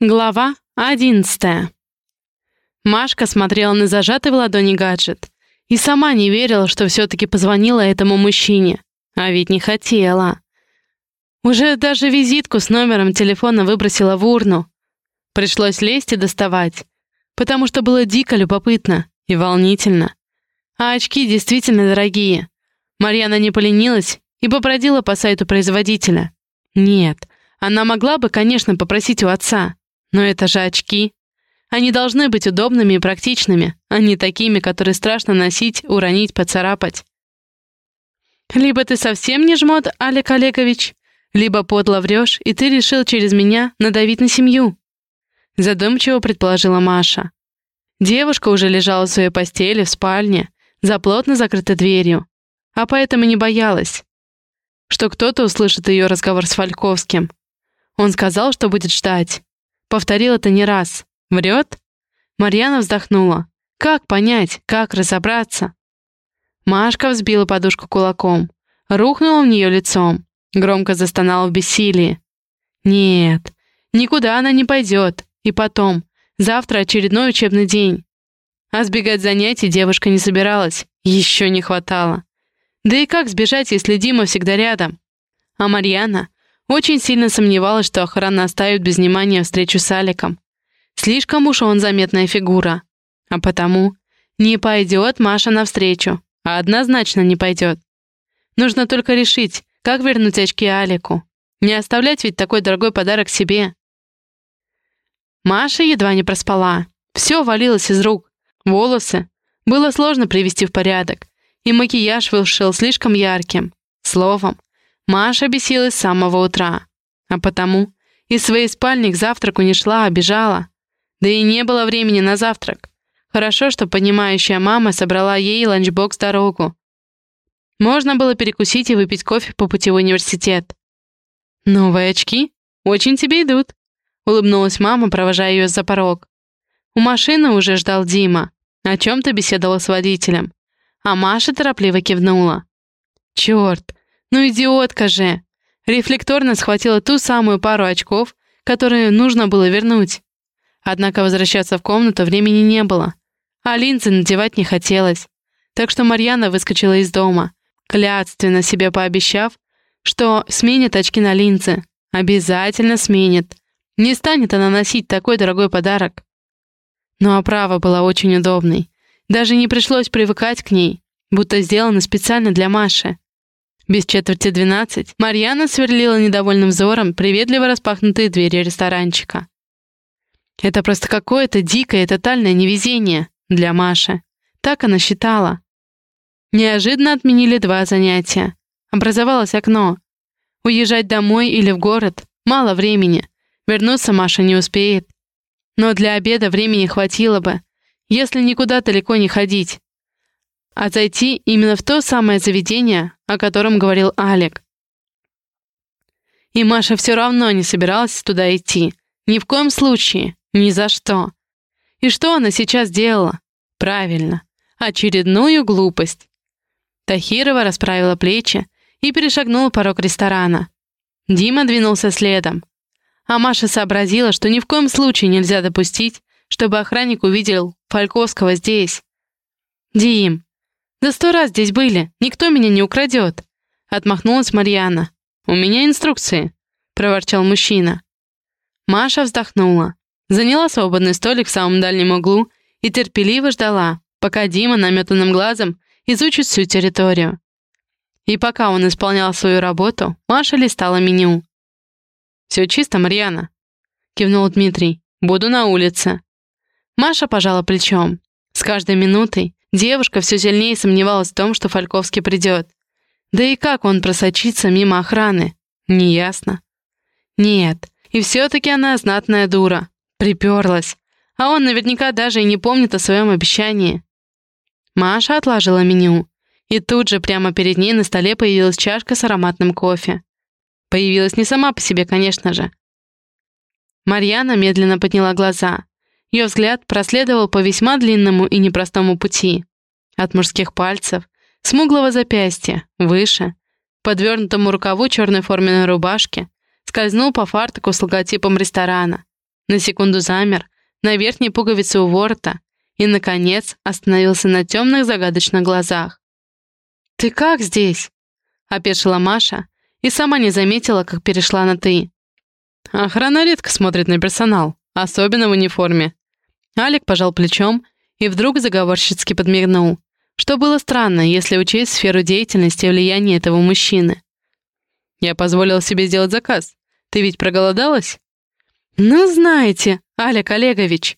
Глава одиннадцатая. Машка смотрела на зажатый в ладони гаджет и сама не верила, что все-таки позвонила этому мужчине. А ведь не хотела. Уже даже визитку с номером телефона выбросила в урну. Пришлось лезть и доставать, потому что было дико любопытно и волнительно. А очки действительно дорогие. Марьяна не поленилась и попродила по сайту производителя. Нет, она могла бы, конечно, попросить у отца, но это же очки. Они должны быть удобными и практичными, а не такими, которые страшно носить, уронить, поцарапать. Либо ты совсем не жмот, Алек Олегович, либо подло врешь, и ты решил через меня надавить на семью. Задумчиво предположила Маша. Девушка уже лежала в своей постели в спальне, за плотно закрытой дверью, а поэтому не боялась, что кто-то услышит ее разговор с Фальковским. Он сказал, что будет ждать, Повторил это не раз. Врет? Марьяна вздохнула. Как понять, как разобраться? Машка взбила подушку кулаком, рухнула в нее лицом, громко застонала в бессилии. Нет, никуда она не пойдет. И потом, завтра очередной учебный день. А сбегать занятий девушка не собиралась, еще не хватало. Да и как сбежать, если Дима всегда рядом? А Марьяна очень сильно сомневалась, что охрана оставит без внимания встречу с Аликом. Слишком уж он заметная фигура. А потому не пойдет Маша навстречу, а однозначно не пойдет. Нужно только решить, как вернуть очки Алику. Не оставлять ведь такой дорогой подарок себе. Маша едва не проспала. Все валилось из рук. Волосы. Было сложно привести в порядок. И макияж вышел слишком ярким. Словом, Маша бесилась с самого утра, а потому из своей спальни к завтраку не шла, а бежала. Да и не было времени на завтрак. Хорошо, что понимающая мама собрала ей ланчбокс в дорогу. Можно было перекусить и выпить кофе по пути в университет. «Новые очки? Очень тебе идут», — улыбнулась мама, провожая ее за порог. У машины уже ждал Дима, о чем-то беседовал с водителем. А Маша торопливо кивнула. «Черт, ну идиотка же! Рефлекторно схватила ту самую пару очков, которые нужно было вернуть. Однако возвращаться в комнату времени не было, а линзы надевать не хотелось. Так что Марьяна выскочила из дома, клятственно себе пообещав, что сменит очки на линзы. Обязательно сменит. Не станет она носить такой дорогой подарок. Но оправа была очень удобной. Даже не пришлось привыкать к ней, будто сделана специально для Маши. Без четверти двенадцать Марьяна сверлила недовольным взором приветливо распахнутые двери ресторанчика. Это просто какое-то дикое тотальное невезение для Маши. Так она считала. Неожиданно отменили два занятия. Образовалось окно. Уезжать домой или в город — мало времени. Вернуться Маша не успеет. Но для обеда времени хватило бы, если никуда далеко не ходить а зайти именно в то самое заведение, о котором говорил Алек. И Маша все равно не собиралась туда идти. Ни в коем случае. Ни за что. И что она сейчас делала? Правильно. Очередную глупость. Тахирова расправила плечи и перешагнула порог ресторана. Дима двинулся следом. А Маша сообразила, что ни в коем случае нельзя допустить, чтобы охранник увидел Фальковского здесь. «Дим, «Да сто раз здесь были, никто меня не украдет!» Отмахнулась Марьяна. «У меня инструкции», — проворчал мужчина. Маша вздохнула, заняла свободный столик в самом дальнем углу и терпеливо ждала, пока Дима наметанным глазом изучит всю территорию. И пока он исполнял свою работу, Маша листала меню. «Все чисто, Марьяна», — кивнул Дмитрий. «Буду на улице». Маша пожала плечом. С каждой минутой Девушка все сильнее сомневалась в том, что Фальковский придет. Да и как он просочится мимо охраны? Неясно. Нет, и все-таки она знатная дура. Приперлась. А он наверняка даже и не помнит о своем обещании. Маша отложила меню. И тут же прямо перед ней на столе появилась чашка с ароматным кофе. Появилась не сама по себе, конечно же. Марьяна медленно подняла глаза. Ее взгляд проследовал по весьма длинному и непростому пути. От мужских пальцев, смуглого запястья, выше, подвернутому рукаву черной форменной рубашки, скользнул по фартуку с логотипом ресторана. На секунду замер, на верхней пуговице у ворота и, наконец, остановился на темных загадочных глазах. «Ты как здесь?» — опешила Маша и сама не заметила, как перешла на «ты». Охрана редко смотрит на персонал, особенно в униформе. Алик пожал плечом и вдруг заговорщицки подмигнул, что было странно, если учесть сферу деятельности и влияние этого мужчины. «Я позволил себе сделать заказ. Ты ведь проголодалась?» «Ну, знаете, Алик Олегович!»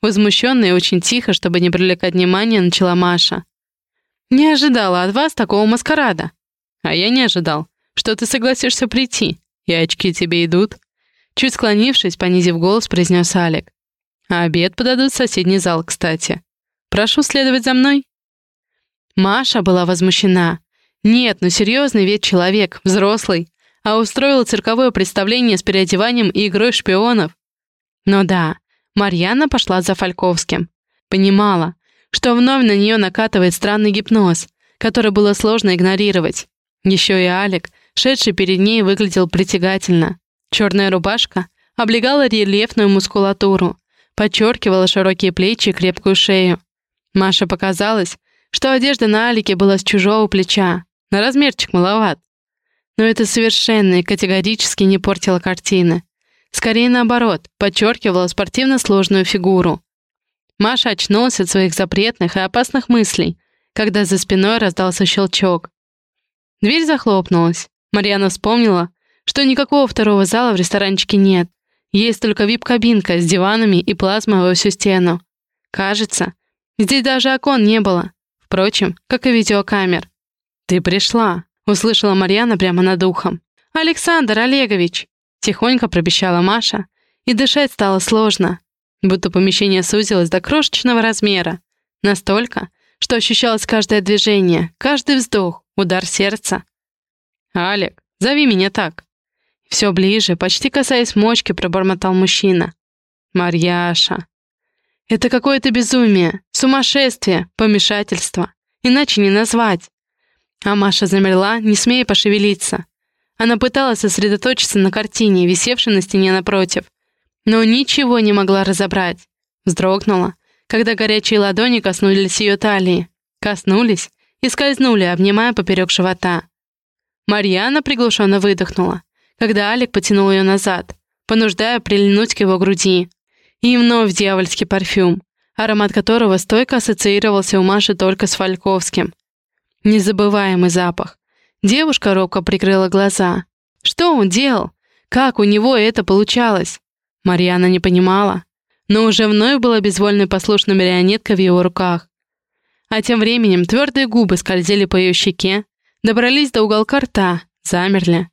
Возмущенно и очень тихо, чтобы не привлекать внимания, начала Маша. «Не ожидала от вас такого маскарада». «А я не ожидал, что ты согласишься прийти, и очки тебе идут». Чуть склонившись, понизив голос, произнес Алик. «А обед подадут в соседний зал, кстати. Прошу следовать за мной». Маша была возмущена. Нет, ну серьезный ведь человек, взрослый, а устроил цирковое представление с переодеванием и игрой шпионов. Но да, Марьяна пошла за Фальковским. Понимала, что вновь на нее накатывает странный гипноз, который было сложно игнорировать. Еще и Алик, шедший перед ней, выглядел притягательно. Черная рубашка облегала рельефную мускулатуру, подчеркивала широкие плечи и крепкую шею. Маше показалось, что одежда на Алике была с чужого плеча, на размерчик маловат. Но это совершенно и категорически не портило картины. Скорее наоборот, подчеркивала спортивно сложную фигуру. Маша очнулась от своих запретных и опасных мыслей, когда за спиной раздался щелчок. Дверь захлопнулась. Марьяна вспомнила, что никакого второго зала в ресторанчике нет. Есть только вип-кабинка с диванами и плазмой во всю стену. Кажется, здесь даже окон не было. Впрочем, как и видеокамер. «Ты пришла», — услышала Марьяна прямо над ухом. «Александр Олегович!» — тихонько пробещала Маша, и дышать стало сложно, будто помещение сузилось до крошечного размера. Настолько, что ощущалось каждое движение, каждый вздох, удар сердца. «Алек, зови меня так», все ближе, почти касаясь мочки, пробормотал мужчина. «Марьяша». «Это какое-то безумие, сумасшествие, помешательство. Иначе не назвать». А Маша замерла, не смея пошевелиться. Она пыталась сосредоточиться на картине, висевшей на стене напротив, но ничего не могла разобрать. Вздрогнула, когда горячие ладони коснулись ее талии. Коснулись и скользнули, обнимая поперек живота. Марьяна приглушенно выдохнула когда Алик потянул ее назад, понуждая прильнуть к его груди. И вновь дьявольский парфюм, аромат которого стойко ассоциировался у Маши только с Фальковским. Незабываемый запах. Девушка робко прикрыла глаза. Что он делал? Как у него это получалось? Марьяна не понимала, но уже вновь была безвольной послушной марионеткой в его руках. А тем временем твердые губы скользили по ее щеке, добрались до уголка рта, замерли.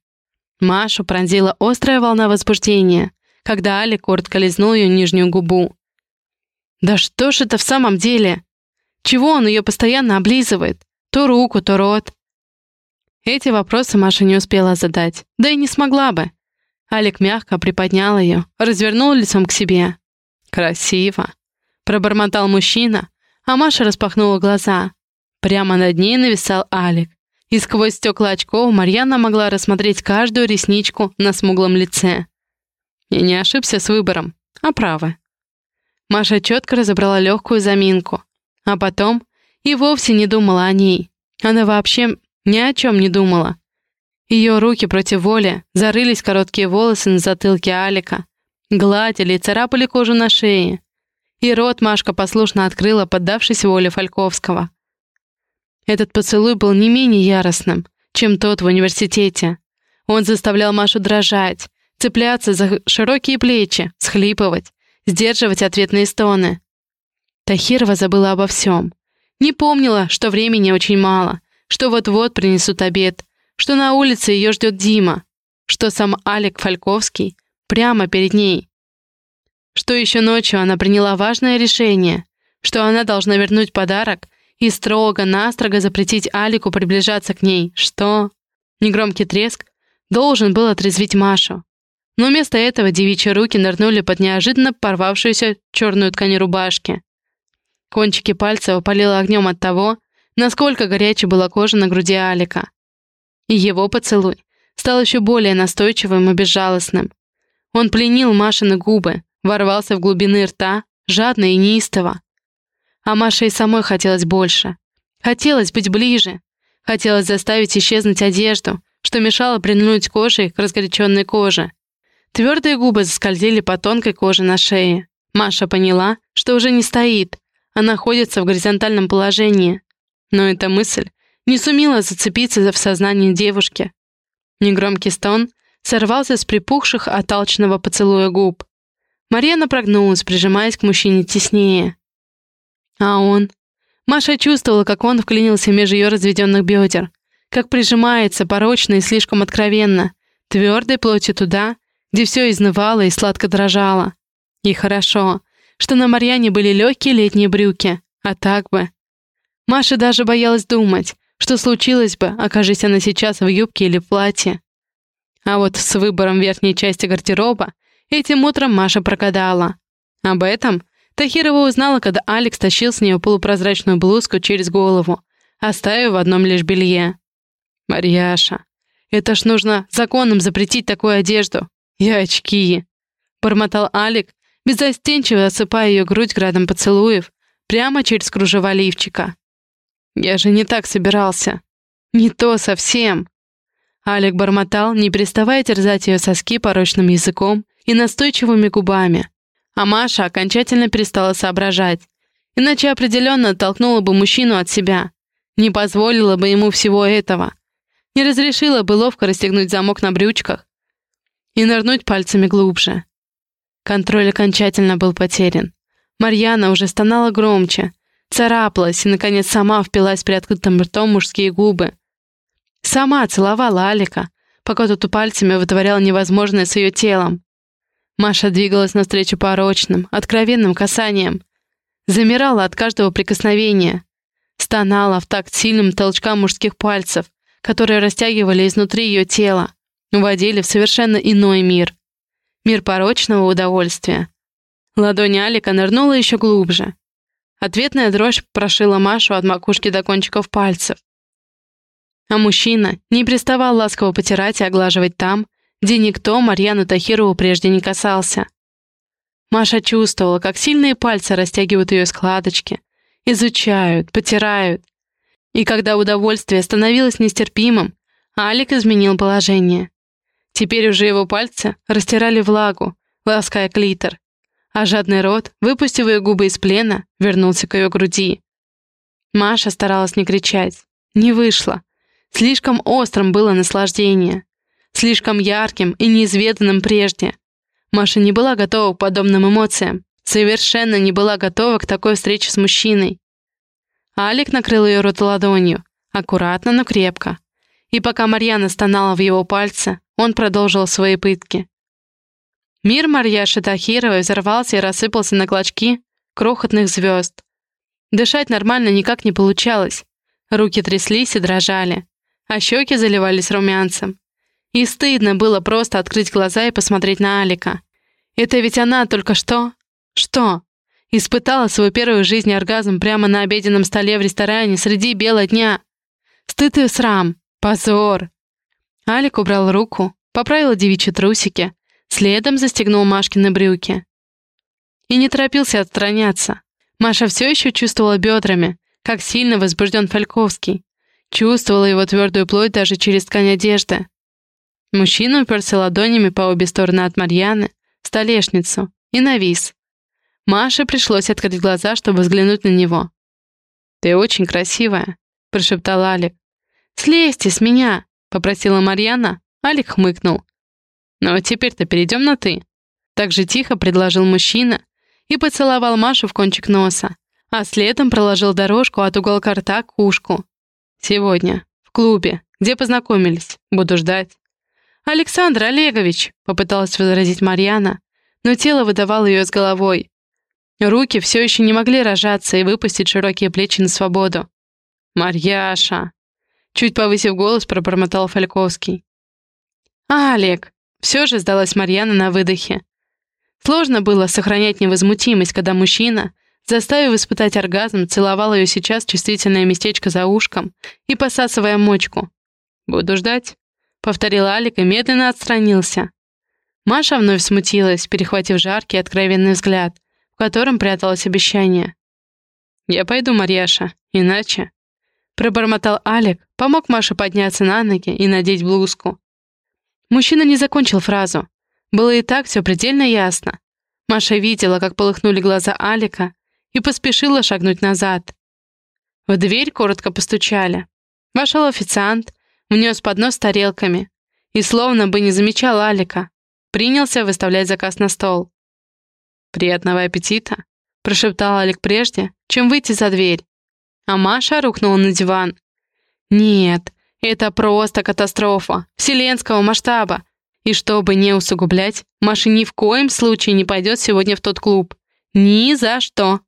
Машу пронзила острая волна возбуждения, когда Али коротко лизнул ее нижнюю губу. «Да что ж это в самом деле? Чего он ее постоянно облизывает? То руку, то рот?» Эти вопросы Маша не успела задать, да и не смогла бы. Алик мягко приподнял ее, развернул лицом к себе. «Красиво!» — пробормотал мужчина, а Маша распахнула глаза. Прямо над ней нависал Алик и сквозь стекла очков Марьяна могла рассмотреть каждую ресничку на смуглом лице. И не ошибся с выбором, а правы. Маша четко разобрала легкую заминку, а потом и вовсе не думала о ней. Она вообще ни о чем не думала. Ее руки против воли зарылись короткие волосы на затылке Алика, гладили и царапали кожу на шее. И рот Машка послушно открыла, поддавшись воле Фальковского. Этот поцелуй был не менее яростным, чем тот в университете. Он заставлял Машу дрожать, цепляться за широкие плечи, схлипывать, сдерживать ответные стоны. Тахирова забыла обо всем. Не помнила, что времени очень мало, что вот-вот принесут обед, что на улице ее ждет Дима, что сам Алик Фальковский прямо перед ней. Что еще ночью она приняла важное решение, что она должна вернуть подарок и строго-настрого запретить Алику приближаться к ней, что... Негромкий треск должен был отрезвить Машу. Но вместо этого девичьи руки нырнули под неожиданно порвавшуюся черную ткань рубашки. Кончики пальцев опалило огнем от того, насколько горячей была кожа на груди Алика. И его поцелуй стал еще более настойчивым и безжалостным. Он пленил Машины губы, ворвался в глубины рта, жадно и неистово. А Маше и самой хотелось больше. Хотелось быть ближе. Хотелось заставить исчезнуть одежду, что мешало прильнуть кожей к разгоряченной коже. Твердые губы заскользили по тонкой коже на шее. Маша поняла, что уже не стоит, а находится в горизонтальном положении. Но эта мысль не сумела зацепиться в сознании девушки. Негромкий стон сорвался с припухших от алчного поцелуя губ. Марьяна прогнулась, прижимаясь к мужчине теснее. А он? Маша чувствовала, как он вклинился между ее разведенных бедер, как прижимается порочно и слишком откровенно, твердой плотью туда, где все изнывало и сладко дрожало. И хорошо, что на Марьяне были легкие летние брюки, а так бы. Маша даже боялась думать, что случилось бы, окажись она сейчас в юбке или в платье. А вот с выбором верхней части гардероба этим утром Маша прогадала. Об этом Тахирова узнала, когда Алекс тащил с нее полупрозрачную блузку через голову, оставив в одном лишь белье. «Марьяша, это ж нужно законом запретить такую одежду. И очки!» Бормотал Алик, беззастенчиво осыпая ее грудь градом поцелуев, прямо через кружева лифчика. «Я же не так собирался. Не то совсем!» Алик бормотал, не переставая терзать ее соски порочным языком и настойчивыми губами. А Маша окончательно перестала соображать. Иначе определенно оттолкнула бы мужчину от себя. Не позволила бы ему всего этого. Не разрешила бы ловко расстегнуть замок на брючках и нырнуть пальцами глубже. Контроль окончательно был потерян. Марьяна уже стонала громче, царапалась и, наконец, сама впилась приоткрытым ртом мужские губы, Сама целовала Алика, пока тот пальцами вытворял невозможное с ее телом. Маша двигалась навстречу порочным, откровенным касаниям. Замирала от каждого прикосновения. Стонала в такт сильным толчкам мужских пальцев, которые растягивали изнутри ее тела, уводили в совершенно иной мир. Мир порочного удовольствия. Ладонь Алика нырнула еще глубже. Ответная дрожь прошила Машу от макушки до кончиков пальцев. А мужчина не приставал ласково потирать и оглаживать там, где никто Марьяну Тахирову прежде не касался. Маша чувствовала, как сильные пальцы растягивают ее складочки, изучают, потирают. И когда удовольствие становилось нестерпимым, Алик изменил положение. Теперь уже его пальцы растирали влагу, лаская клитор, а жадный рот, выпустив ее губы из плена, вернулся к ее груди. Маша старалась не кричать. Не вышло. Слишком острым было наслаждение. Слишком ярким и неизведанным прежде. Маша не была готова к подобным эмоциям. Совершенно не была готова к такой встрече с мужчиной. Алик накрыл ее рот ладонью. Аккуратно, но крепко. И пока Марьяна стонала в его пальце, он продолжил свои пытки. Мир Марьяши Тахировой взорвался и рассыпался на клочки крохотных звезд. Дышать нормально никак не получалось. Руки тряслись и дрожали а щеки заливались румянцем. И стыдно было просто открыть глаза и посмотреть на Алика. Это ведь она только что... Что? Испытала свой первый в жизни оргазм прямо на обеденном столе в ресторане среди бела дня. Стыд и срам. Позор. Алик убрал руку, поправил девичьи трусики, следом застегнул Машкины брюки. И не торопился отстраняться. Маша все еще чувствовала бедрами, как сильно возбужден Фальковский. Чувствовала его твердую плоть даже через ткань одежды. Мужчина уперся ладонями по обе стороны от Марьяны, столешницу, и навис. Маше пришлось открыть глаза, чтобы взглянуть на него. «Ты очень красивая», — прошептал Алик. «Слезьте с меня», — попросила Марьяна. Алик хмыкнул. «Ну, теперь-то перейдем на «ты». Так же тихо предложил мужчина и поцеловал Машу в кончик носа, а следом проложил дорожку от уголка рта к ушку, «Сегодня. В клубе. Где познакомились? Буду ждать». «Александр Олегович!» — попыталась возразить Марьяна, но тело выдавало ее с головой. Руки все еще не могли рожаться и выпустить широкие плечи на свободу. «Марьяша!» — чуть повысив голос, пробормотал Фальковский. «А, Олег!» — все же сдалась Марьяна на выдохе. Сложно было сохранять невозмутимость, когда мужчина Заставив испытать оргазм, целовал ее сейчас чувствительное местечко за ушком и посасывая мочку. «Буду ждать», — повторил Алик и медленно отстранился. Маша вновь смутилась, перехватив жаркий откровенный взгляд, в котором пряталось обещание. «Я пойду, Марьяша, иначе...» Пробормотал Алик, помог Маше подняться на ноги и надеть блузку. Мужчина не закончил фразу. Было и так все предельно ясно. Маша видела, как полыхнули глаза Алика, и поспешила шагнуть назад. В дверь коротко постучали. Вошел официант, внес поднос с тарелками и, словно бы не замечал Алика, принялся выставлять заказ на стол. «Приятного аппетита!» — прошептал Алик прежде, чем выйти за дверь. А Маша рухнула на диван. «Нет, это просто катастрофа, вселенского масштаба. И чтобы не усугублять, Маша ни в коем случае не пойдет сегодня в тот клуб. Ни за что!»